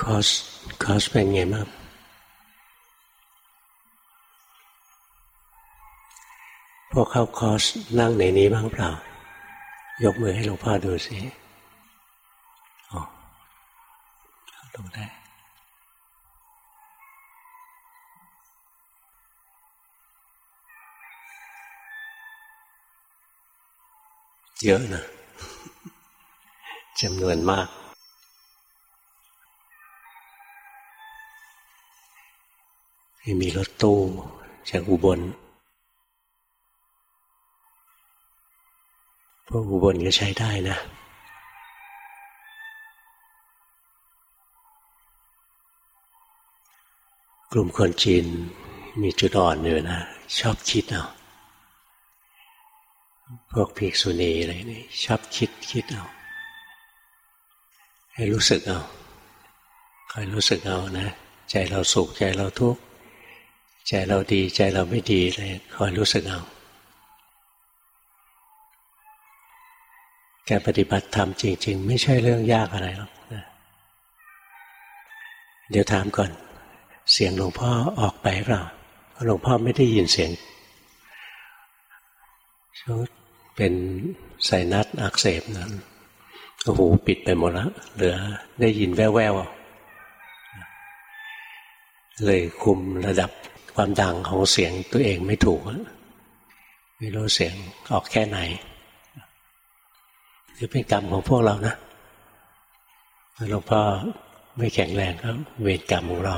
คอสคอสเป็นไงบ้างพวกเข้าคอสนั่งในนี้บ้างเปล่า ยกมือให้หลวงพ่อดูสิอ๋อลงได้เยอะนะจำนวนมาก มีรถตู้จากอุบล พวกอุบลก็ใช้ได้นะ กลุ่มคนจีนมีจุดอ่อนอยู่นะ ชอบคิดเอาพวกภิกษุณีอะไรนี่ชอบคิดคิดเอา ให้รู้สึกเอาคอยรู้สึกเอานะ ใจเราสุขใจเราทุกข์ ใจเราดีใจเราไม่ดีเลยคอยรู้สึกเอาการปฏิบัติธรรมจริง ๆ ไม่ใช่เรื่องยากอะไรหรอกนะเดี๋ยวถามก่อน เสียงหลวงพ่อออกไปเปล่าหลวงพ่อไม่ได้ยินเสียงช่วงเป็นไซนัสอักเสบนั้นโอ้โหปิดไปหมดล้วเหลือได้ยินแว่วๆเลยคุมระดับ ความดังของเสียงตัวเองไม่ถูก ไม่รู้เสียงออกแค่ไหนถือเป็นกรรมของพวกเรานะหลวงพ่อไม่แข็งแรงก็เวรกรรมของเรา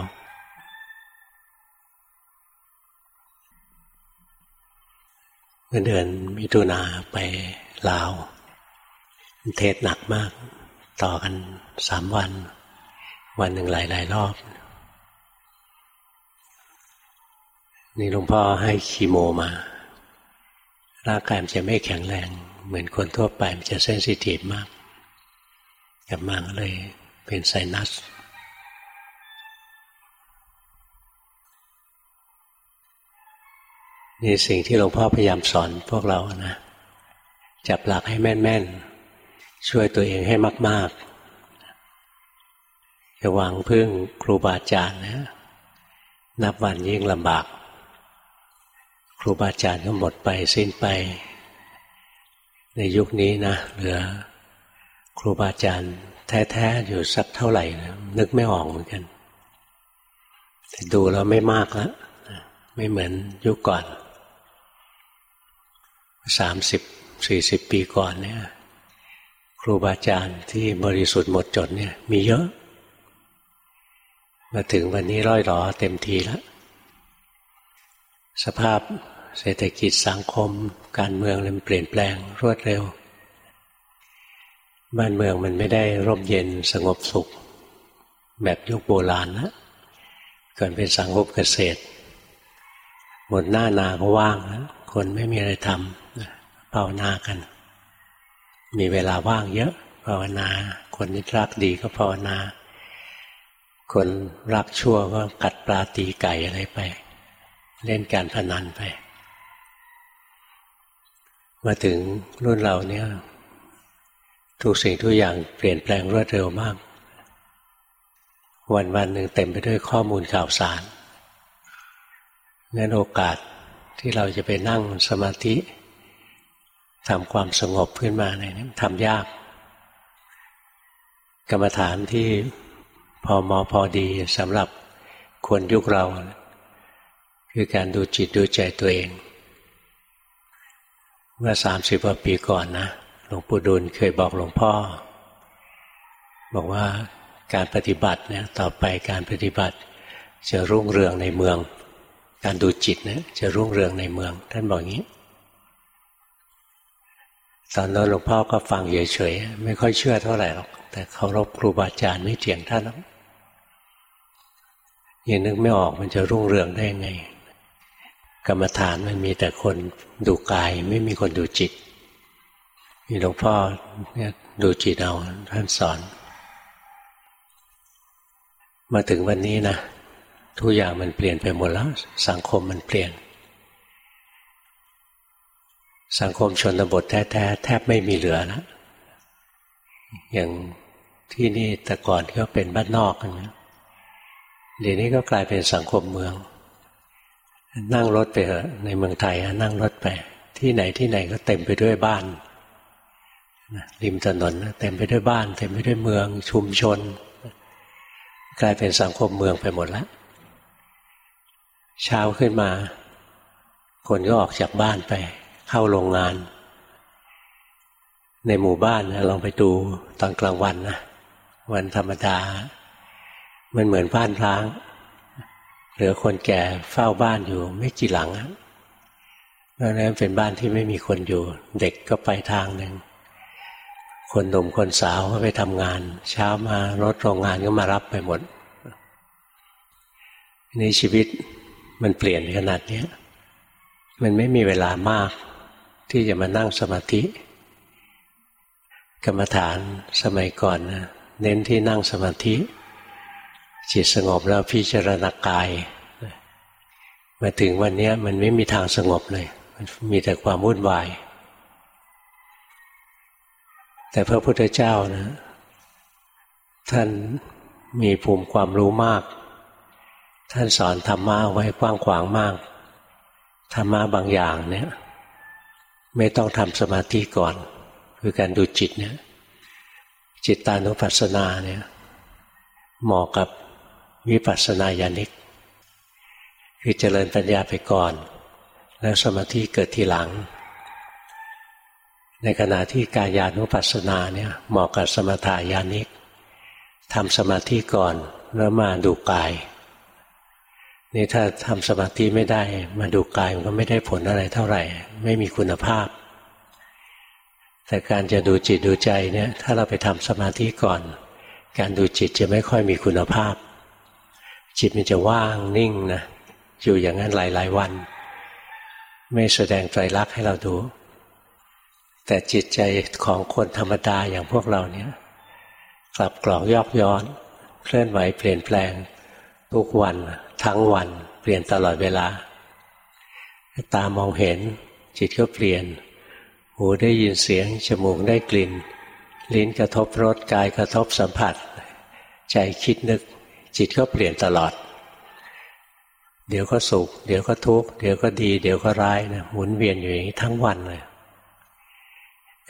เงินเดือนมิถุนาไปลาว เทศหนักมาก ต่อกันสามวัน วันหนึ่งหลายๆรอบ นี่หลวงพ่อให้คีโมมาร่างกายมันจะไม่แข็งแรง เหมือนคนทั่วไปมันจะเซนซิทีฟมากกลับมาก็เลยเป็นไซนัสนี่สิ่งที่หลวงพ่อพยายามสอนพวกเรานะ จับหลักให้แม่น ๆ ช่วยตัวเองให้มาก ๆ จะวางพึ่งครูบาอาจารย์นะ นับวันยิ่งลำบาก ครูบาอาจารย์ก็หมดไปสิ้นไป ในยุคนี้นะเหลือ ครูบาอาจารย์แท้ๆอยู่สักเท่าไหร่นะนึกไม่ออกเหมือนกัน แต่ดูแล้วไม่มากแล้วไม่เหมือนยุคก่อนสามสิบสี่สิบปีก่อนเนี่ย ครูบาอาจารย์ที่บริสุทธิ์หมดจดเนี่ย มีเยอะ มาถึงวันนี้ร้อยหรอเต็มทีแล้ว สภาพเศรษฐกิจสังคม การเมืองมันเปลี่ยนแปลงรวดเร็ว บ้านเมืองมันไม่ได้ร่มเย็นสงบสุข แบบยุคโบราณนะก่อนเป็นสังคมเกษตร หมดหน้านาก็ว่างนะคนไม่มีอะไรทำภาวนากัน มีเวลาว่างเยอะภาวนา คนที่รักดีก็ภาวนา คนรักชั่วก็กัดปลาตีไก่อะไรไป เล่นการพนันไป มาถึงรุ่นเราเนี่ยทุกสิ่งทุกอย่างเปลี่ยนแปลงรวดเร็วมาก วันวันหนึ่งเต็มไปด้วยข้อมูลข่าวสารงั้นโอกาสที่เราจะไปนั่งสมาธิทำความสงบขึ้นมาในนี้ทำยาก กรรมฐานที่พอมอพอดีสำหรับคนยุคเรา คือการดูจิตดูใจตัวเอง เมื่อสามสิบกว่าปีก่อนนะหลวงปู่ดูลเคยบอกหลวงพ่อ บอกว่าการปฏิบัติเนี่ยต่อไปการปฏิบัติจะรุ่งเรืองในเมือง การดูจิตเนี่ยจะรุ่งเรืองในเมือง ท่านบอกงี้ตอนนั้นหลวงพ่อก็ฟังเฉยๆไม่ค่อยเชื่อเท่าไหร่หรอกแต่เคารพครูบาอาจารย์ไม่เถียงท่านหรอกยังนึกไม่ออกมันจะรุ่งเรืองได้ไง กรรมฐานมันมีแต่คนดูกายไม่มีคนดูจิตมีหลวงพ่อเนี่ยดูจิตเอาท่านสอน มาถึงวันนี้นะทุกอย่างมันเปลี่ยนไปหมดแล้ว สังคมมันเปลี่ยน สังคมชนบทแท้ๆแทบไม่มีเหลือแล้วอย่างที่นี่แต่ก่อนก็เป็นบ้านนอกกันะเดี๋ยวนี้ก็กลายเป็นสังคมเมือง นั่งรถไปเถอะในเมืองไทยนั่งรถไป ที่ไหนที่ไหนก็เต็มไปด้วยบ้านริมถนนเต็มไปด้วยบ้าน เต็มไปด้วยเมืองชุมชน กลายเป็นสังคมเมืองไปหมดแล้วเช้าขึ้นมา คนก็ออกจากบ้านไป เข้าโรงงาน ในหมู่บ้านนะลองไปดูตอนกลางวันนะวันธรรมดา มันเหมือนบ้านร้าง เหลือคนแก่เฝ้าบ้านอยู่ไม่กี่หลังเพราะนั้นเป็นบ้านที่ไม่มีคนอยู่ เด็กก็ไปทางหนึ่งคนหนุ่มคนสาวก็ไปทำงาน เช้ามารถโรงงานก็มารับไปหมดในชีวิตมันเปลี่ยนขนาดนี้มันไม่มีเวลามาก ที่จะมานั่งสมาธิ กรรมฐานสมัยก่อนนะเน้นที่นั่งสมาธิ จิตสงบแล้วพิจารณากาย มาถึงวันนี้มันไม่มีทางสงบเลย มันมีแต่ความวุ่นวาย แต่พระพุทธเจ้านะ ท่านมีภูมิความรู้มาก ท่านสอนธรรมะไว้กว้างขวางมาก ธรรมะบางอย่างเนี่ย ไม่ต้องทำสมาธิก่อน คือการดูจิตเนี่ยจิตตานุปัสสนาเนี่ยเหมาะกับ วิปัสสนาญาณิก คือเจริญปัญญาไปก่อน แล้วสมาธิเกิดทีหลัง ในขณะที่กายานุปัสสนาเนี่ยเหมาะกับสมถายานิกทำสมาธิก่อนแล้วมาดูกาย นี่ถ้าทำสมาธิไม่ได้ มาดูกายมันก็ไม่ได้ผลอะไรเท่าไหร่ ไม่มีคุณภาพ แต่การจะดูจิตดูใจเนี่ยถ้าเราไปทำสมาธิก่อน การดูจิตจะไม่ค่อยมีคุณภาพ จิตมันจะว่างนิ่งนะอยู่อย่างนั้นหลาย ๆ วัน ไม่แสดงใจรักให้เราดู แต่จิตใจของคนธรรมดาอย่างพวกเราเนี่ย กลับกรอกยอกย้อน เคลื่อนไหวเปลี่ยนแปลง ทุกวัน ทั้งวัน เปลี่ยนตลอดเวลา ตามองเห็น จิตก็เปลี่ยน หูได้ยินเสียง จมูกได้กลิ่น ลิ้นกระทบรสกายกระทบสัมผัส ใจคิดนึก จิตก็เปลี่ยนตลอด เดี๋ยวก็สุข เดี๋ยวก็ทุกข์ เดี๋ยวก็ดี เดี๋ยวก็ร้ายนะหมุนเวียนอยู่อย่างนี้ทั้งวันเลย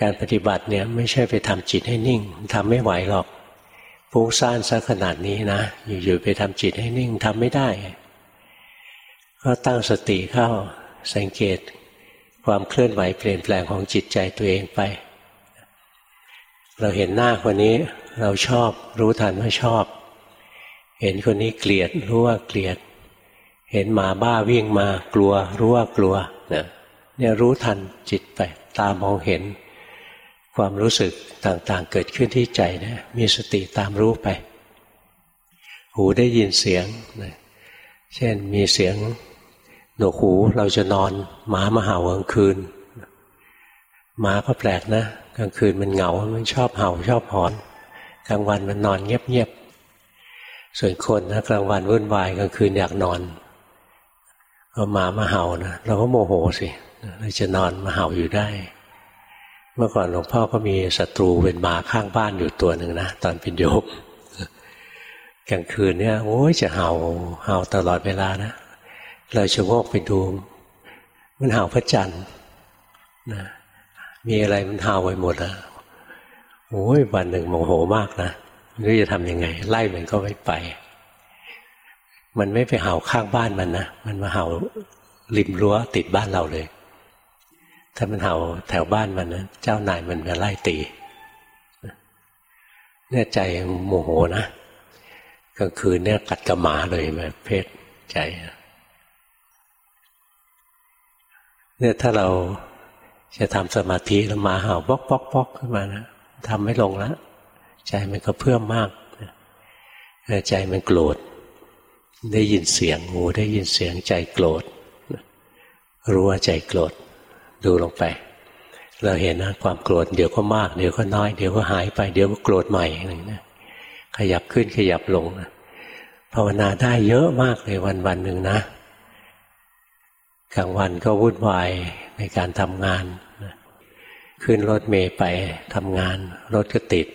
การปฏิบัติเนี่ยไม่ใช่ไปทำจิตให้นิ่งทำไม่ไหวหรอกฟุ้งซ่านซะขนาดนี้นะอยู่ๆไปทำจิตให้นิ่งทำไม่ได้ ก็ตั้งสติเข้าสังเกตความเคลื่อนไหวเปลี่ยนแปลงของจิตใจตัวเองไป เราเห็นหน้าคนนี้เราชอบรู้ทันว่าชอบ เห็นคนนี้เกลียดรู้ว่าเกลียด เห็นหมาบ้าวิ่งมากลัว รู้ว่ากลัวเนี่ยรู้ทันจิตไปตามองเห็น ความรู้สึกต่างๆ เกิดขึ้นที่ใจนะมีสติตามรู้ไป หูได้ยินเสียงเช่นมีเสียงหนวกหูเราจะนอนหมามาเห่ากลางคืนหมาก็แปลกนะ กลางคืนมันเหงา มันชอบเห่าชอบหอน กลางวันมันนอนเงียบ ส่วนคนนะกลางวันวุ่นวายกลางคืนอยากนอนก็หมามาเห่านะเราก็โมโหสิเราจะนอนมาเห่าอยู่ได้ เมื่อก่อนหลวงพ่อก็มีศัตรูเป็นหมาข้างบ้านอยู่ตัวหนึ่งนะตอนเป็นโยมกลางคืนเนี่ยโอ้ยจะเห่าเห่าตลอดเวลานะเราชะโงกไปดู มันเห่าพระจันทร์นะมีอะไรมันเห่าไปหมดอะโอ้ยวันหนึ่งโมโหมากนะ รู้จะทำยังไง ไล่มันก็ไม่ไป มันไม่ไปเห่าข้างบ้านมันนะ มันมาเห่าริมรั้วติดบ้านเราเลย ถ้ามันเห่าแถวบ้านมันนะเจ้านายมันมาไล่ตีเนี่ยใจโมโหนะกลางคืนเนี่ยกัดกระหมาเลยแบบเพศใจเนี่ยถ้าเราจะทำสมาธิแล้วมาเห่าป๊อกป๊อกป๊อกขึ้นมานะทำไม่ลงแล้ว ใจมันก็เพิ่มมากใจมันโกรธ ได้ยินเสียงหูได้ยินเสียงใจโกรธรู้ว่าใจโกรธดูลงไป เราเห็นนะความโกรธเดี๋ยวก็มาก เดี๋ยวก็น้อยเดี๋ยวก็หายไปเดี๋ยวก็โกรธใหม่อะไรนะขยับขึ้นขยับลงนะภาวนาได้เยอะมากเลยวันวันหนึ่งนะกลางวันก็วุ่นวายในการทำงาน ขึ้นรถเมย์ไปทำงาน รถก็ติด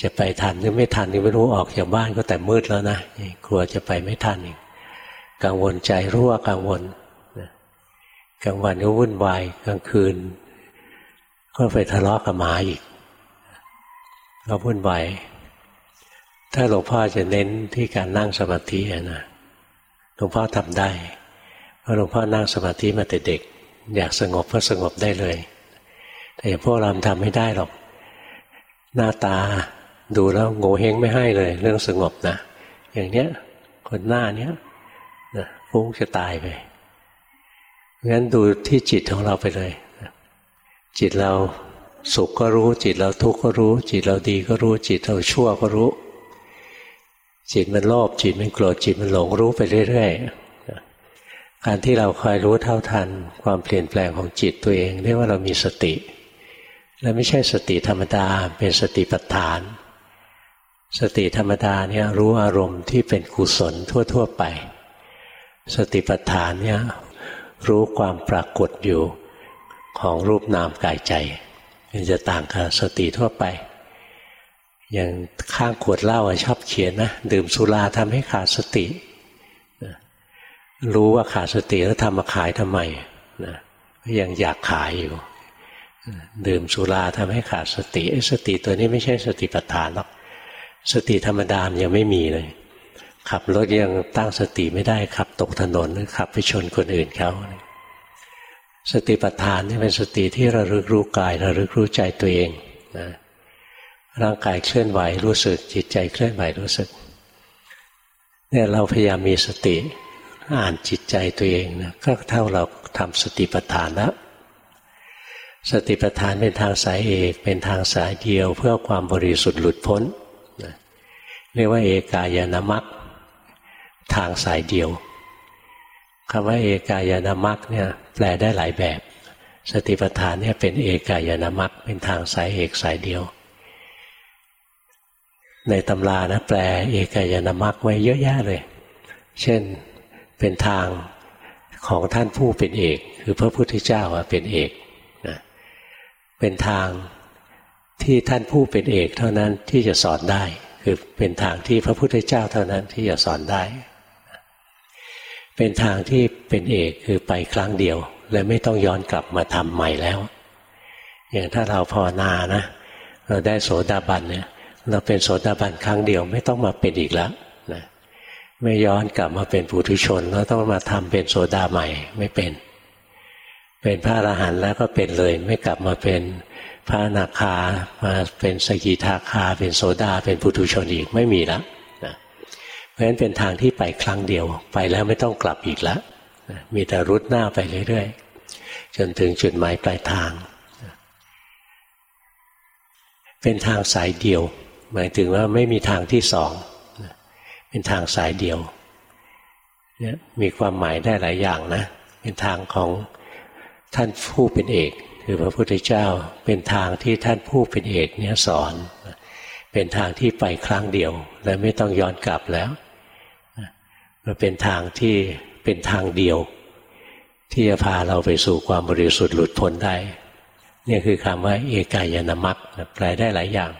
จะไปทันหรือไม่ทันนี่ไม่รู้ออกจากบ้านก็แต่มืดแล้วนะกลัวจะไปไม่ทันอีกกังวลใจรู้ว่ากังวลกลางวันก็วุ่นวายกลางคืน ก็ไปทะเลาะกับหมาอีกก็วุ่นวายถ้าหลวงพ่อจะเน้นที่การนั่งสมาธินะหลวงพ่อทำได้เพราะหลวงพ่อนั่งสมาธิมาแต่เด็ก อยากสงบก็สงบได้เลย แต่พวกเราทำไม่ได้หรอก หน้าตา ดูแล้วโง่เฮงไม่ให้เลย เรื่องสงบนะอย่างเนี้ยคนหน้าเนี้ยนะฟุ้งจะตายไปงั้นดูที่จิตของเราไปเลย จิตเราสุขก็รู้ จิตเราทุกข์ก็รู้ จิตเราดีก็รู้ จิตเราชั่วก็รู้ จิตมันโลภจิตมันโกรธจิตมันหลงรู้ไปเรื่อยๆการที่เราคอยรู้เท่าทัน ความเปลี่ยนแปลงของจิตตัวเองเรียกว่าเรามีสติ และไม่ใช่สติธรรมดาเป็นสติปัฏฐาน สติธรรมดาเนี่ยรู้อารมณ์ที่เป็นกุศลทั่ว ๆ ไป สติปัฏฐานเนี่ยรู้ความปรากฏอยู่ของรูปนามกายใจมันจะต่างกับสติทั่วไป อย่างข้างขวดเหล้าชอบเขียนนะดื่มสุราทำให้ขาดสติ รู้ว่าขาดสติแล้วทำมาขายทำไมนะยังอยากขายอยู่ ดื่มสุราทำให้ขาดสติสติตัวนี้ไม่ใช่สติปัฏฐานหรอก สติธรรมดามยังไม่มีเลย ขับรถยังตั้งสติไม่ได้ขับตกถนนขับไปชนคนอื่นเขาสติปัฏฐานนี่เป็นสติที่ระลึกรู้กายระลึกรู้ใจตัวเองนะร่างกายเคลื่อนไหวรู้สึก จิตใจเคลื่อนไหวรู้สึกเนี่ยเราพยายามมีสติอ่านจิตใจตัวเองนะก็เท่าเราทำสติปัฏฐานแล้วสติปัฏฐานเป็นทางสายเอกเป็นทางสายเดียวเพื่อความบริสุทธิ์หลุดพ้น เรียกว่าเอกายนามัคทางสายเดียวคำว่าเอกายนามัคเนี่ยแปลได้หลายแบบ สติปัฏฐานเนี่ยเป็นเอกายนามัคเป็นทางสายเอกสายเดียว ในตำรานะแปลเอกายนามัคไว้เยอะแยะเลย เช่นเป็นทางของท่านผู้เป็นเอก คือพระพุทธเจ้าเป็นเอกนะเป็นทางที่ท่านผู้เป็นเอกเท่านั้นที่จะสอนได้ คือเป็นทางที่พระพุทธเจ้าเท่านั้นที่จะสอนได้ เป็นทางที่เป็นเอกคือไปครั้งเดียวเลยไม่ต้องย้อนกลับมาทำใหม่แล้ว อย่างถ้าเราภาวนานะ เราได้โสดาบันเนี่ยเราเป็นโสดาบันครั้งเดียวไม่ต้องมาเป็นอีกแล้วนะไม่ย้อนกลับมาเป็นปุถุชนแล้วต้องมาทำเป็นโสดาใหม่ไม่เป็น เป็นพระอรหันต์แล้วก็เป็นเลย ไม่กลับมาเป็น พระนาคามาเป็นสกิทาคา เป็นโสดา เป็นปุถุชนอีกไม่มีแล้วเพราะฉะนั้นเป็นทางที่ไปครั้งเดียวไปแล้วไม่ต้องกลับอีกแล้วมีแต่รุดหน้าไปเรื่อยๆ จนถึงจุดหมายปลายทางเป็นทางสายเดียว หมายถึงว่าไม่มีทางที่สองเป็นทางสายเดียวเนี่ยมีความหมายได้หลายอย่างนะ เป็นทางของท่านผู้เป็นเอก คือพระพุทธเจ้าเป็นทางที่ท่านผู้เป็นเอกเนี่ยสอน เป็นทางที่ไปครั้งเดียว และไม่ต้องย้อนกลับแล้วมันเป็นทางที่เป็นทางเดียว ที่จะพาเราไปสู่ความบริสุทธิ์หลุดพ้นได้นี่คือคำว่าเอกายนามัคแปลได้หลายอย่าง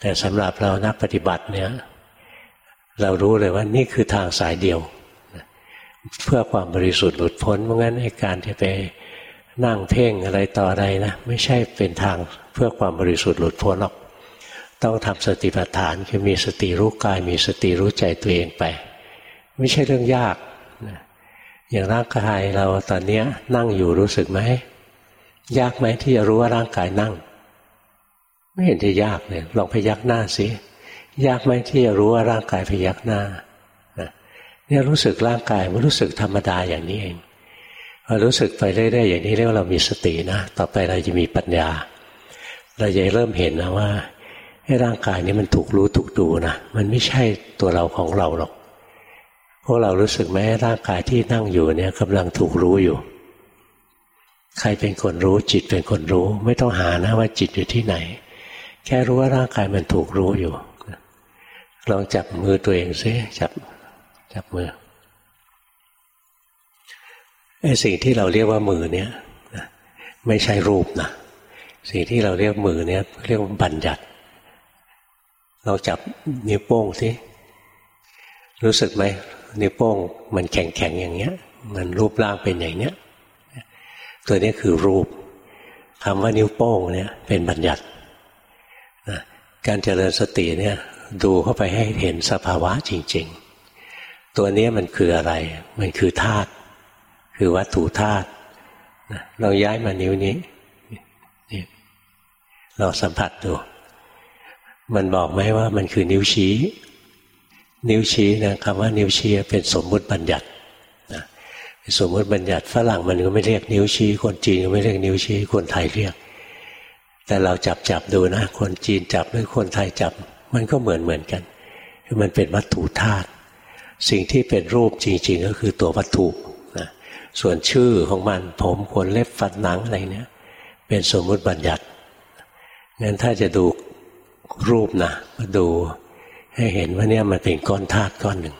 แต่สำหรับเรานักปฏิบัติเนี่ยเรารู้เลยว่านี่คือทางสายเดียว เพื่อความบริสุทธิ์หลุดพ้นเพราะงั้นในการที่ไป นั่งเพ่งอะไรต่ออะไรนะไม่ใช่เป็นทางเพื่อความบริสุทธิ์หลุดพ้นหรอก ต้องทำสติปัฏฐานคือมีสติรู้กาย มีสติรู้ใจตัวเองไป ไม่ใช่เรื่องยากอย่างร่างกายเราตอนนี้นั่งอยู่รู้สึกไหมยากไหมที่จะรู้ว่าร่างกายนั่ง ไม่เห็นจะยากเลยลองพยักหน้าสิยากไหมที่จะรู้ว่าร่างกายพยักหน้าเนี่ยรู้สึกร่างกายมันรู้สึกธรรมดาอย่างนี้เอง พอรู้สึกไปเรื่อยๆอย่างนี้เรียกว่าเรามีสตินะต่อไปเราจะมีปัญญา เราจะเริ่มเห็นนะว่าให้ร่างกายนี้มันถูกรู้ถูกดูนะมันไม่ใช่ตัวเราของเราหรอกพวกเรารู้สึกไหมร่างกายที่นั่งอยู่เนี่ยกำลังถูกรู้อยู่ ใครเป็นคนรู้จิตเป็นคนรู้ ไม่ต้องหานะว่าจิตอยู่ที่ไหน แค่รู้ว่าร่างกายมันถูกรู้อยู่ลองจับมือตัวเองซิจับจับมือ สิ่งที่เราเรียกว่ามือเนี่ยไม่ใช่รูปนะสิ่งที่เราเรียกมือเนี่ยเรียกว่าบัญญัติ เราจับนิ้วโป้งสิรู้สึกไหมนิ้วโป้งมันแข็งๆอย่างเงี้ย มันรูปร่างเป็นอย่างเนี้ย ตัวนี้คือรูปคำว่านิ้วโป้งเนี่ยเป็นบัญญัติการเจริญสติเนี่ยดูเข้าไปให้เห็นสภาวะจริง ๆ ตัวนี้มันคืออะไร มันคือธาตุ คือวัตถุธาตุเราย้ายมานิ้วนี้เราสัมผัสดู มันบอกไหมว่ามันคือนิ้วชี้ นิ้วชี้นะคำว่านิ้วชี้เป็นสมมุติบัญญัตินะสมมุติบัญญัติฝรั่งมันก็ไม่เรียกนิ้วชี้ คนจีนก็ไม่เรียกนิ้วชี้ คนไทยเรียก แต่เราจับจับดูนะ คนจีนจับหรือคนไทยจับ มันก็เหมือนเหมือนกันคือมันเป็นวัตถุธาตุสิ่งที่เป็นรูปจริง ๆ ก็คือตัววัตถุ ส่วนชื่อของมัน ผมขนเล็บฟันหนังอะไรเนี่ย เป็นสมมุติบัญญัติงั้นถ้าจะดูรูปนะมาดูให้เห็นว่าเนี่ยมันเป็นก้อนธาตุก้อนหนึ่ง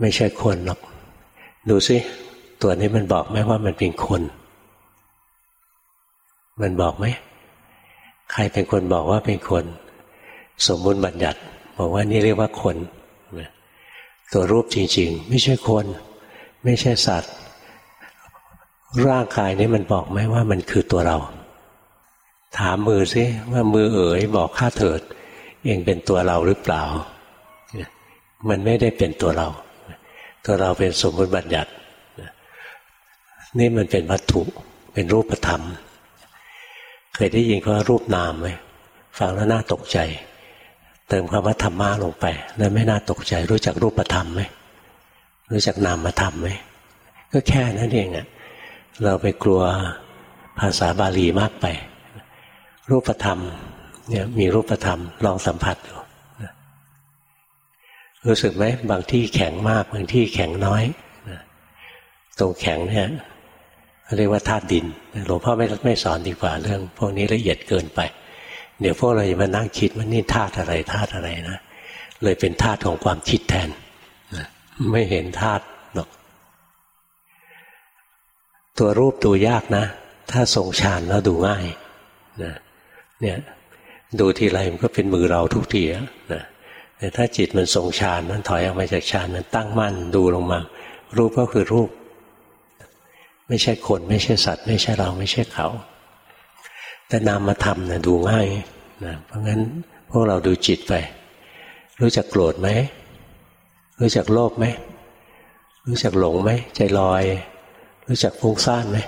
ไม่ใช่คนหรอก ดูสิตัวนี้มันบอกไหมว่ามันเป็นคน มันบอกไหมใครเป็นคนบอกว่าเป็นคน สมมุติบัญญัติ บอกว่านี่เรียกว่าคน ตัวรูปจริง ๆ ไม่ใช่คน ไม่ใช่สัตว์ ร่างกายนี้มันบอกไหมว่ามันคือตัวเรา ถามมือซิว่ามือเอ๋ยบอกข้าเถิด เองเป็นตัวเราหรือเปล่า มันไม่ได้เป็นตัวเรา ตัวเราเป็นสมมติบัญญัตินี่มันเป็นวัตถุเป็นรูปธรรม เคยได้ยินว่ารูปนามไหมฟังแล้วน่าตกใจ เติมคำว่าธรรมะลงไป แล้วไม่น่าตกใจ รู้จักรูปธรรมไหมรู้จักนามธรรมไหมก็แค่นั้นเองอะ เราไปกลัวภาษาบาลีมากไป รูปธรรมเนี่ยมีรูปธรรมลองสัมผัสดูรู้สึกไหมบางที่แข็งมากบางที่แข็งน้อยตรงแข็งเนี่ยเรียกว่าธาตุดินหลวงพ่อไม่ไม่สอนดีกว่าเรื่อง พวกนี้ละเอียดเกินไป เดี๋ยวพวกเราจะมานั่งคิดว่านี่ธาตุอะไรธาตุอะไรนะเลยเป็นธาตุของความคิดแทนไม่เห็นธาตุ ตัวรูปดูยากนะ ถ้าทรงฌานแล้วดูง่ายนะเนี่ยดูทีไรมันก็เป็นมือเราทุกทีนะแต่ถ้าจิตมันทรงฌานมันถอยออกมาจากฌานมันตั้งมั่นดูลงมา รูปก็คือรูป ไม่ใช่คนไม่ใช่สัตว์ ไม่ใช่เราไม่ใช่เขา แต่นามธรรมนะดูง่ายนะเพราะงั้นพวกเราดูจิตไป รู้จักโกรธไหมรู้จักโลภไหมรู้จักหลงไหมใจลอย รู้จักฟุ้งซ่านไหม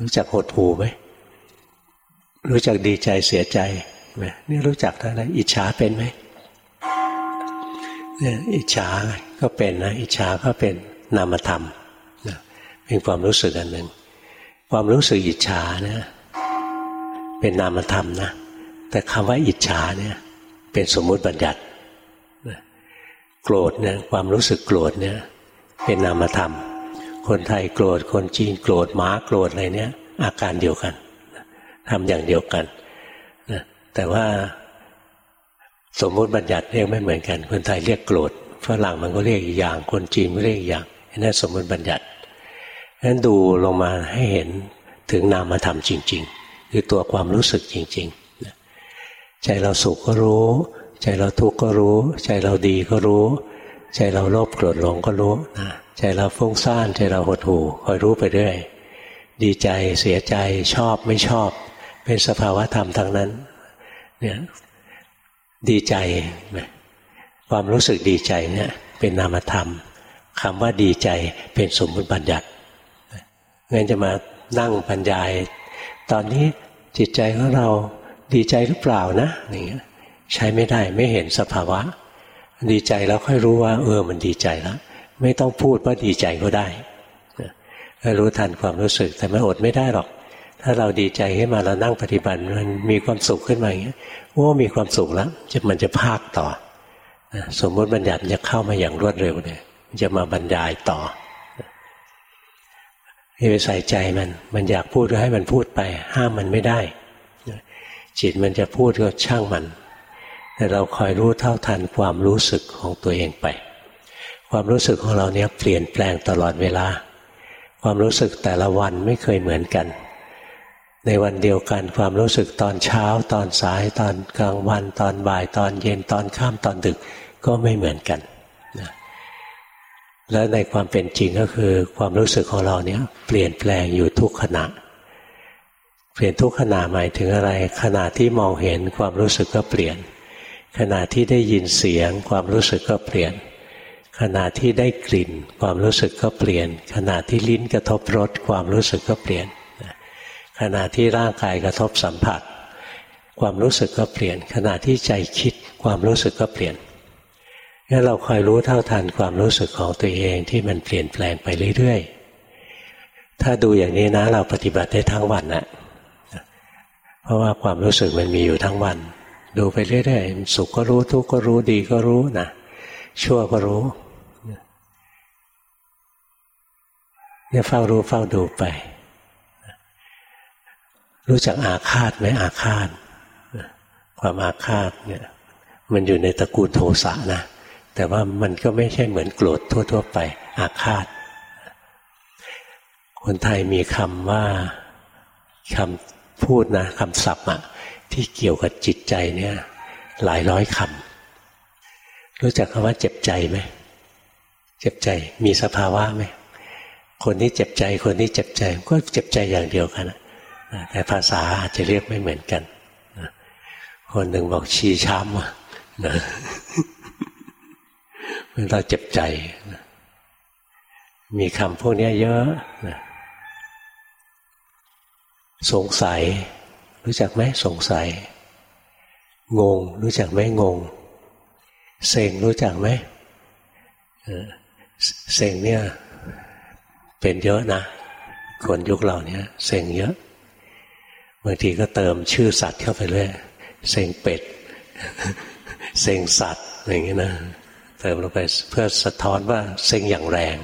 รู้จักหดหูไหมรู้จักดีใจเสียใจไหมนี่รู้จักทั้งนั้นอิจฉาเป็นไหมเนี่ยอิจฉาก็เป็นนะอิจฉาก็เป็นนามธรรมนะเป็นความรู้สึกอันหนึ่งความรู้สึกอิจฉาเนี่ยเป็นนามธรรมนะแต่คำว่าอิจฉาเนี่ยเป็นสมมุติบัญญัติโกรธเนี่ยความรู้สึกโกรธเนี่ยเป็นนามธรรม คนไทยโกรธ คนจีนโกรธหมาโกรธอะไรเนี่ยอาการเดียวกันทำอย่างเดียวกันนะแต่ว่าสมมติบัญญัติเรียกไม่เหมือนกัน คนไทยเรียกโกรธฝรั่งมันก็เรียกอีกอย่าง คนจีนก็เรียกอีกอย่างนั่นสมมติบัญญัตินั้นดูลงมาให้เห็นถึงนามธรรมจริง ๆ คือตัวความรู้สึกจริงๆใจเราสุขก็รู้ ใจเราทุกข์ก็รู้ ใจเราดีก็รู้ ใจเราโลภโกรธหลงก็รู้นะใจเราฟุ้งซ่านใจเราหดหู่คอยรู้ไปเรื่อยดีใจเสียใจชอบไม่ชอบ เป็นสภาวะธรรมทั้งนั้นเนี่ยดีใจความรู้สึกดีใจเนี่ยเป็นนามธรรมคำว่าดีใจเป็นสมมุติบัญญัติงั้นจะมานั่งบรรยาย ตอนนี้จิตใจของเราดีใจหรือเปล่านะอย่างเงี้ยใช้ไม่ได้ไม่เห็นสภาวะ ดีใจแล้วค่อยรู้ว่า เออมันดีใจแล้วไม่ต้องพูดว่าดีใจก็ได้รู้ทันความรู้สึกแต่มันอดไม่ได้หรอก ถ้าเราดีใจขึ้นมาเรานั่งปฏิบัติมันมีความสุขขึ้นมาอย่างเงี้ยโอ้มีความสุขแล้วจะมันจะภาคต่อสมมติบัญญัติจะเข้ามาอย่างรวดเร็วเนี่ยจะมาบรรยายต่อให้ไปใส่ใจมัน มันอยากพูดก็ให้มันพูดไป ห้ามมันไม่ได้ จิตมันจะพูดก็ช่างมัน แต่เราคอยรู้เท่าทันความรู้สึกของตัวเองไป ความรู้สึกของเราเนี่ยเปลี่ยนแปลงตลอดเวลา ความรู้สึกแต่ละวันไม่เคยเหมือนกัน ในวันเดียวกันความรู้สึกตอนเช้า ตอนสายตอนกลางวัน ตอนบ่ายตอนเย็นตอนค่ำตอนดึกก็ไม่เหมือนกันนะและในความเป็นจริงก็คือ ความรู้สึกของเราเนี้ยเปลี่ยนแปลงอยู่ทุกขณะเปลี่ยนทุกขณะหมายถึงอะไรขณะที่มองเห็นความรู้สึกก็เปลี่ยน ขณะที่ได้ยินเสียงความรู้สึกก็เปลี่ยน ขณะที่ได้กลิ่น ความรู้สึกก็เปลี่ยน ขณะที่ลิ้นกระทบรสความรู้สึกก็เปลี่ยน ขณะที่ร่างกายกระทบสัมผัส ความรู้สึกก็เปลี่ยน ขณะที่ใจคิดความรู้สึกก็เปลี่ยนงั้นเราคอยรู้เท่าทันความรู้สึกของตัวเองที่มันเปลี่ยนแปลงไปเรื่อยๆ ถ้าดูอย่างนี้นะเราปฏิบัติได้ทั้งวันนะเพราะว่าความรู้สึกมันมีอยู่ทั้งวัน ดูไปเรื่อยๆสุขก็รู้ทุกข์ก็รู้ดีก็รู้นะชั่วก็รู้เนี่ยเฝ้ารู้เฝ้าดูไป รู้จักอาฆาตไหมอาฆาตความอาฆาตเนี่ย มันอยู่ในตระกูลโทสะนะแต่ว่ามันก็ไม่ใช่เหมือนโกรธทั่ว ๆ ไป อาฆาต คนไทยมีคำว่าคำพูดนะคำศัพท์อะ ที่เกี่ยวกับจิตใจเนี่ย หลายร้อยคำรู้จักคำว่าเจ็บใจไหมเจ็บใจมีสภาวะไหมคนนี้เจ็บใจคนนี้เจ็บใจก็เจ็บใจอย่างเดียวกันแต่ภาษาอาจจะเรียกไม่เหมือนกันคนหนึ่งบอกชีช้ำนะเราเจ็บใจ มีคำพวกนี้เยอะสงสัย รู้จักไหมสงสัย งง รู้จักไหมงง เซ็งรู้จักไหมเซ็งเนี่ย เป็นเยอะนะคนยุคเราเนี่ยเซ็งเยอะบางทีก็เติมชื่อสัตว์เข้าไปเลยเซ็งเป็ดเซ็งสัตว์อย่างนี้นะเติมลงไปเพื่อสะท้อนว่าเซ็งอย่างแรง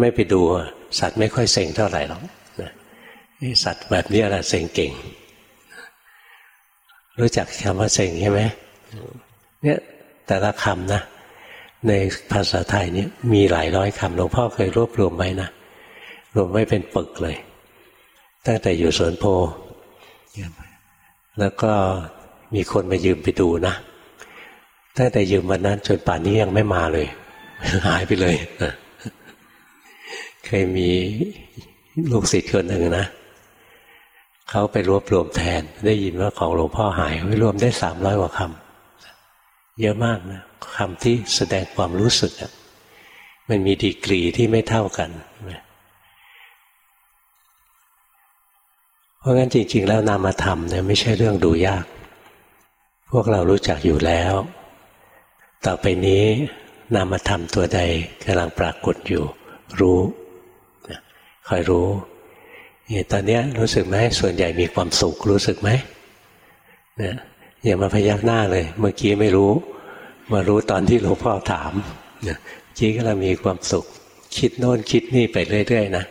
ไม่ไปดูสัตว์ไม่ค่อยเซ็งเท่าไหร่หรอก นี่สัตว์แบบนี้แหละเซ็งเก่ง รู้จักคำว่าเซ็งใช่ไหมเนี่ยแต่ละคำนะในภาษาไทยเนี่ยมีหลายร้อยคำหลวงพ่อเคยรวบรวมไว้นะรวมไว้เป็นปึกเลย ตั้งแต่อยู่สวนโพ แล้วก็มีคนมายืมไปดูนะตั้งแต่ยืมวันนั้นจนป่านนี้ยังไม่มาเลย หายไปเลยเคยมีลูกศิษย์คนหนึ่งนะ เขาไปรวบรวมแทน ได้ยินว่าของหลวงพ่อหายไปรวมได้สามร้อยกว่าคำเยอะมากนะคำที่แสดงความรู้สึกมันมีดีกรีที่ไม่เท่ากัน เพราะงั้นจริง ๆ แล้วนามธรรมเนี่ยไม่ใช่เรื่องดูยาก พวกเรารู้จักอยู่แล้ว ต่อไปนี้นามธรรมตัวใดกำลังปรากฏอยู่ รู้คอยรู้ เนี่ตอนนี้รู้สึกไหมส่วนใหญ่มีความสุขรู้สึกไหมเนี่ยอย่ามาพยักหน้าเลย เมื่อกี้ไม่รู้ มารู้ตอนที่หลวงพ่อถามเนี่ยกี้ก็เรามีความสุข คิดโน่นคิดนี่ไปเรื่อยๆนะ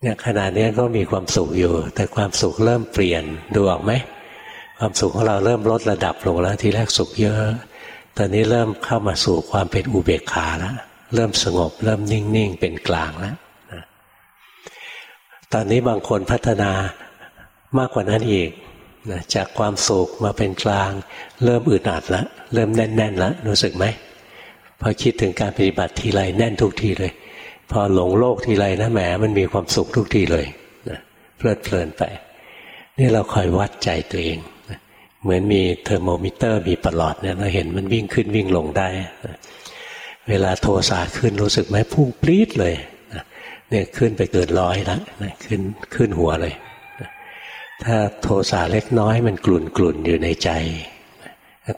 เนี่ยขณะนี้ก็มีความสุขอยู่ แต่ความสุขเริ่มเปลี่ยนดูออกไหมความสุขของเราเริ่มลดระดับลงแล้วทีแรกสุขเยอะ ตอนนี้เริ่มเข้ามาสู่ความเป็นอุเบกขาแล้วเริ่มสงบ เริ่มนิ่งๆเป็นกลางแล้ว ตอนนี้บางคนพัฒนามากกว่านั้นอีกนะจากความสุขมาเป็นกลาง เริ่มอึดอัดแล้วเริ่มแน่นๆแล้วรู้สึกไหมพอคิดถึงการปฏิบัติทีไรแน่นทุกทีเลย พอหลงโลกทีไรนะแหมมันมีความสุขทุกทีเลยนะเพลิดเพลินไป นี่เราคอยวัดใจตัวเองนะเหมือนมีเทอร์โมมิเตอร์มีประหลอดเนี่ยเราเห็นมันวิ่งขึ้นวิ่งลงได้นะเวลาโทสะขึ้นรู้สึกไหมพุ่งปรี๊ดเลย เนี่ยขึ้นไปเกินร้อยแล้วนะขึ้นขึ้นหัวเลย ถ้าโทสะเล็กน้อยมันกลุ่นกลุ่นอยู่ในใจ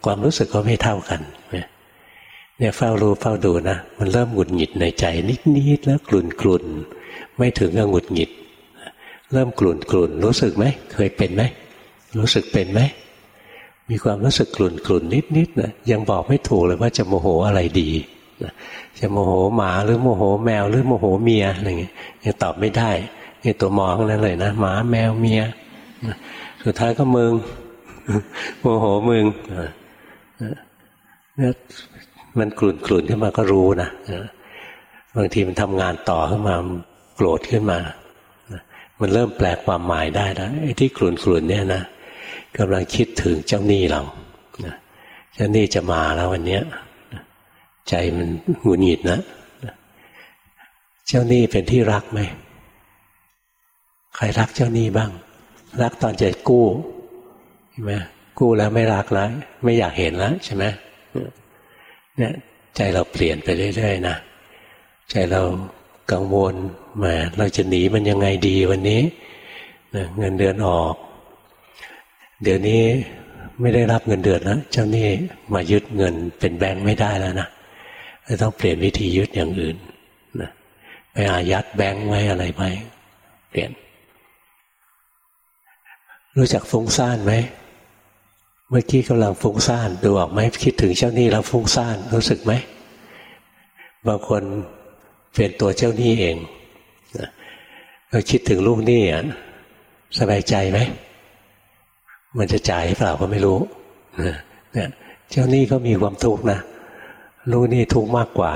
ความรู้สึกก็ไม่เท่ากันเนี่ยเฝ้ารู้เฝ้าดูนะ มันเริ่มหงุดหงิดในใจ นิดๆแล้วกลุ่นกลุ่นไม่ถึงกับหงุดหงิด เริ่มกลุ่นกลุ่นรู้สึกไหมเคยเป็นไหมรู้สึกเป็นไหมมีความรู้สึกกลุ่นกลุ่นนิดๆนะยังบอกไม่ถูกเลยว่าจะโมโหอะไรดี จะโมโหหมาหรือโมโหแมวหรือโมโหเมียอะไรเงี้ยยังตอบไม่ได้นี่ตัวมองนั้นเลยนะหมาแมวเมียสุดท้ายก็มึงโมโหมึงเนี่ยมันกลุ่นกลุ่นขึ้นมาก็รู้นะบางทีมันทำงานต่อขึ้นมาโกรธขึ้นมา มันเริ่มแปลความหมายได้แล้วไอ้ที่กลุ่นกลุ่นเนี่ยนะกำลังคิดถึงเจ้าหนี้เราเจ้าหนี้จะมาแล้ววันเนี้ย ใจมันหงุดหงิดนะ เจ้าหนี้เป็นที่รักไหม ใครรักเจ้าหนี้บ้าง รักตอนจะกู้ใช่ไหมกู้แล้วไม่รักแล้ว ไม่อยากเห็นแล้วใช่ไหมเนี่ยใจเราเปลี่ยนไปเรื่อยๆนะใจเรากังวลแหมเราจะหนีมันยังไงดีวันนี้เงินเดือนออก เดี๋ยวนี้ไม่ได้รับเงินเดือนแล้วเจ้านี่มายึดเงินเป็นแบงค์ไม่ได้แล้วนะ จะต้องเปลี่ยนวิธียึดอย่างอื่นนะไปอายัดแบงค์ไว้อะไรไว้เปลี่ยน รู้จักฟุ้งซ่านไหมเมื่อกี้กำลังฟุ้งซ่านดูออกไหมคิดถึงเจ้าหนี้แล้วฟุ้งซ่านรู้สึกไหมบางคนเป็นตัวเจ้าหนี้เองเราคิดถึงลูกหนี้อะสบายใจไหมมันจะจ่ายเปล่าก็ไม่รู้เนี่ยเจ้าหนี้ก็มีความทุกข์นะ ลูกหนี้ทุกข์มากกว่า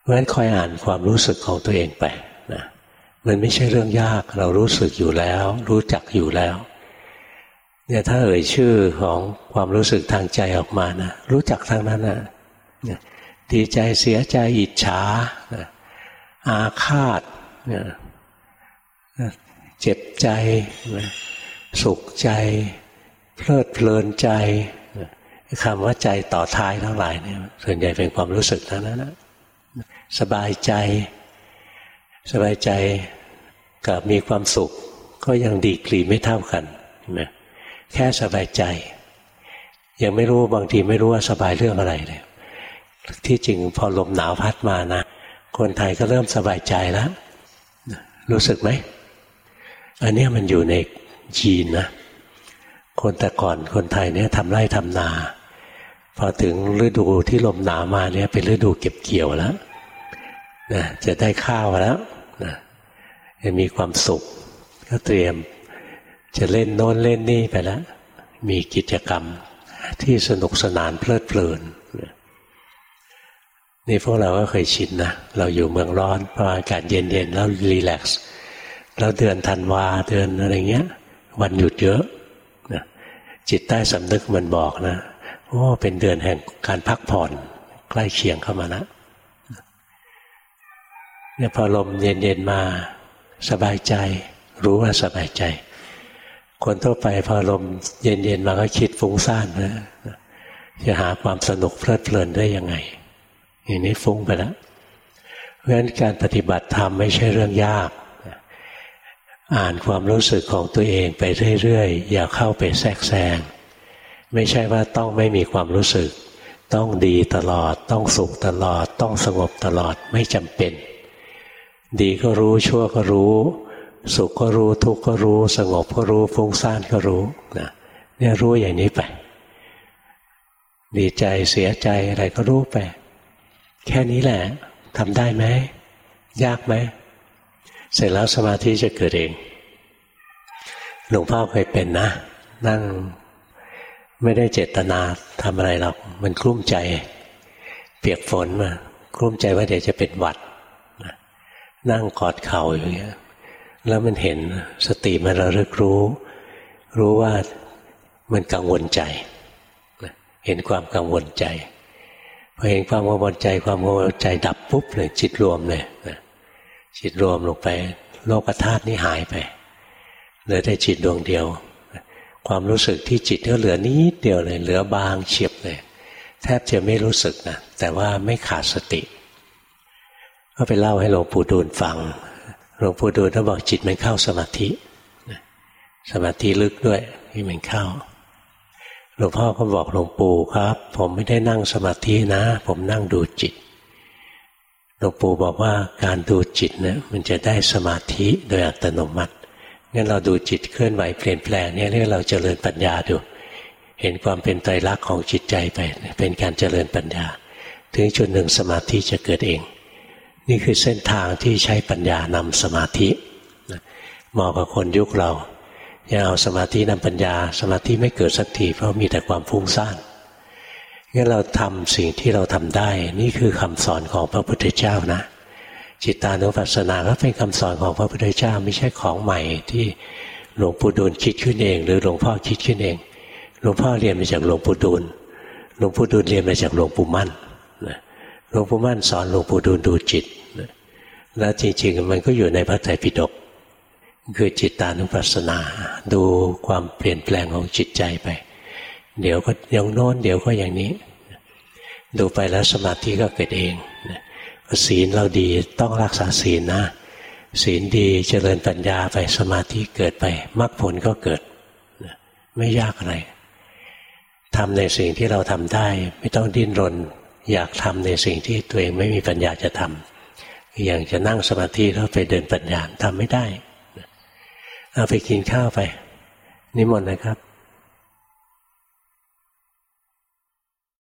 เพราะฉะนั้นคอยอ่านความรู้สึกของตัวเองไปนะมันไม่ใช่เรื่องยากเรารู้สึกอยู่แล้ว รู้จักอยู่แล้วเนี่ยถ้าเอ่ยชื่อของความรู้สึกทางใจออกมานะรู้จักทั้งนั้นนะดีใจเสียใจอิจฉาอาฆาตเจ็บใจ สุขใจ เพลิดเพลินใจ คำว่าใจต่อท้ายทั้งหลายเนี่ยส่วนใหญ่เป็นความรู้สึกทั้งนั้นนะสบายใจ สบายใจกับมีความสุข ก็ยังดีกรีไม่เท่ากันนะแค่สบายใจ ยังไม่รู้บางทีไม่รู้ว่าสบายเรื่องอะไรเลยที่จริงพอลมหนาวพัดมานะคนไทยก็เริ่มสบายใจแล้วรู้สึกไหมอันนี้มันอยู่ในจีนนะคนแต่ก่อนคนไทยเนี่ยทำไร่ทำนา พอถึงฤดูที่ลมหนาวมาเนี่ยเป็นฤดูเก็บเกี่ยวแล้วนะจะได้ข้าวแล้วนะจะมีความสุข ก็เตรียมจะเล่นโน้นเล่นนี่ไปแล้ว มีกิจกรรมที่สนุกสนานเพลิดเพลินนี่พวกเราก็เคยชินนะ เราอยู่เมืองร้อนพออากาศเย็นๆแล้วรีแลกซ์แล้วเดือนธันวาเดือนอะไรเงี้ย วันหยุดเยอะนะจิตใต้สำนึกมันบอกนะ โอ้เป็นเดือนแห่งการพักผ่อน ใกล้เคียงเข้ามานะเนี่ยพอลมเย็นๆมาสบายใจ รู้ว่าสบายใจ คนทั่วไปพอลมเย็นๆมาก็คิดฟุ้งซ่านนะจะหาความสนุกเพลิดเพลินได้ยังไงอย่างนี้ฟุ้งไปแล้วเพราะฉะนั้นการปฏิบัติธรรมไม่ใช่เรื่องยาก อ่านความรู้สึกของตัวเองไปเรื่อยๆ อย่าเข้าไปแทรกแซง ไม่ใช่ว่าต้องไม่มีความรู้สึก ต้องดีตลอด ต้องสุขตลอด ต้องสงบตลอดไม่จำเป็น ดีก็รู้ชั่วก็รู้ สุขก็รู้ทุกข์ก็รู้ สงบก็รู้ฟุ้งซ่านก็รู้นะเนี่ยรู้อย่างนี้ไป ดีใจเสียใจอะไรก็รู้ไป แค่นี้แหละทำได้ไหมยากไหมเสร็จแล้วสมาธิจะเกิดเอง หลวงพ่อเคยเป็นนะ นั่ง ไม่ได้เจตนาทำอะไรหรอก มันกลุ้มใจ เปียกฝนมากลุ้มใจว่าเดี๋ยวจะเป็นหวัดนั่งกอดเข่าอย่างเงี้ย แล้วมันเห็นสติมันระลึกรู้ รู้ว่ามันกังวลใจ เห็นความกังวลใจพอเห็นความกังวลใจความกังวลใจดับปุ๊บเลยจิตรวมเลยนะจิตรวมลงไป โลกธาตุนี้หายไปเหลือแต่จิตดวงเดียว ความรู้สึกที่จิตก็เหลือนิดเดียวเลยเหลือบางเฉียบเลย แทบจะไม่รู้สึกนะแต่ว่าไม่ขาดสติ ก็ไปเล่าให้หลวงปู่ดูลฟังหลวงปู่ดูลท่าบอกจิตมันเข้าสมาธิสมาธิลึกด้วยที่มันเข้าหลวงพ่อก็บอกหลวงปู่ครับ ผมไม่ได้นั่งสมาธินะ ผมนั่งดูจิตหลวงปู่บอกว่าการดูจิตเนี่ยมันจะได้สมาธิโดยอัตโนมัติ งั้นเราดูจิตเคลื่อนไหวเปลี่ยนแปลงเนี่ยเรียกเราเจริญปัญญาดูเห็นความเป็นไตรลักษณ์ของจิตใจไป เป็นการเจริญปัญญา ถึงจุดหนึ่งสมาธิจะเกิดเอง นี่คือเส้นทางที่ใช้ปัญญานำสมาธิเหมาะกับคนยุคเราอย่าเอาสมาธินำปัญญา สมาธิไม่เกิดสักทีเพราะมีแต่ความฟุ้งซ่านงั้นเราทำสิ่งที่เราทำได้ นี่คือคำสอนของพระพุทธเจ้านะ จิตตานุปัสสนาก็เป็นคำสอนของพระพุทธเจ้าไม่ใช่ของใหม่ที่หลวงปู่ดูลคิดขึ้นเอง หรือหลวงพ่อคิดขึ้นเอง หลวงพ่อเรียนมาจากหลวงปู่ดูลหลวงปู่ดูลเรียนมาจากหลวงปู่มั่นหลวงปู่มั่นสอนหลวงปู่ดูลดูจิตแล้วจริงๆมันก็อยู่ในพระไตรปิฎกคือจิตตานุปัสสนาดูความเปลี่ยนแปลงของจิตใจไป เดี๋ยวก็อย่างโน้นเดี๋ยวก็อย่างนี้ ดูไปแล้วสมาธิก็เกิดเอง ศีลเราดีต้องรักษาศีลนะ ศีลดีเจริญปัญญาไปสมาธิเกิดไปมรรคผลก็เกิด ไม่ยากอะไรทำในสิ่งที่เราทำได้ ไม่ต้องดิ้นรน อยากทำในสิ่งที่ตัวเองไม่มีปัญญาจะทำอย่างจะนั่งสมาธิแล้วไปเดินปัญญาทำไม่ได้เอาไปกินข้าวไป นิมนต์นะครับ